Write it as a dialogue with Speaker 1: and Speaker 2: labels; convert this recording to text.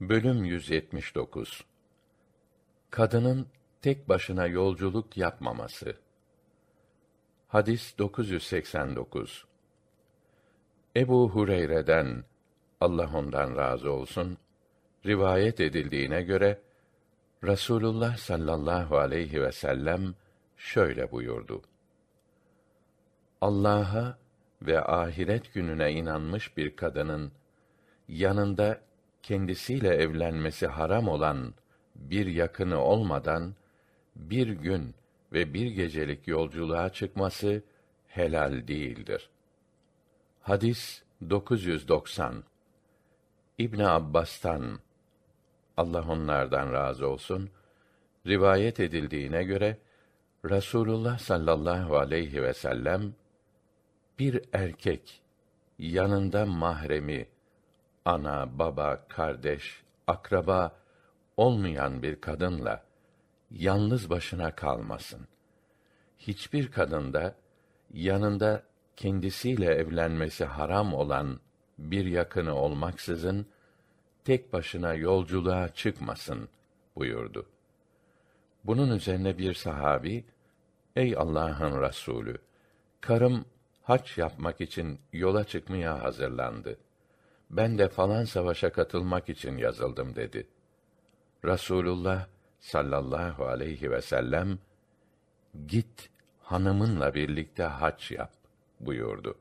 Speaker 1: Bölüm 179 Kadının tek başına yolculuk yapmaması. Hadis 989. Ebu Hureyre'den Allah ondan razı olsun rivayet edildiğine göre Rasulullah sallallahu aleyhi ve sellem şöyle buyurdu. Allah'a ve ahiret gününe inanmış bir kadının yanında kendisiyle evlenmesi haram olan bir yakını olmadan bir gün ve bir gecelik yolculuğa çıkması helal değildir. Hadis 990 İbn Abbas'tan Allah onlardan razı olsun rivayet edildiğine göre Rasulullah sallallahu aleyhi ve sellem bir erkek yanında mahremi ana, baba, kardeş, akraba olmayan bir kadınla yalnız başına kalmasın. Hiçbir kadında yanında kendisiyle evlenmesi haram olan bir yakını olmaksızın tek başına yolculuğa çıkmasın buyurdu. Bunun üzerine bir sahabi, ey Allah'ın Resulü, karım haç yapmak için yola çıkmaya hazırlandı. Ben de falan savaşa katılmak için yazıldım dedi. Rasulullah sallallahu aleyhi ve sellem git hanımınla birlikte haç yap buyurdu.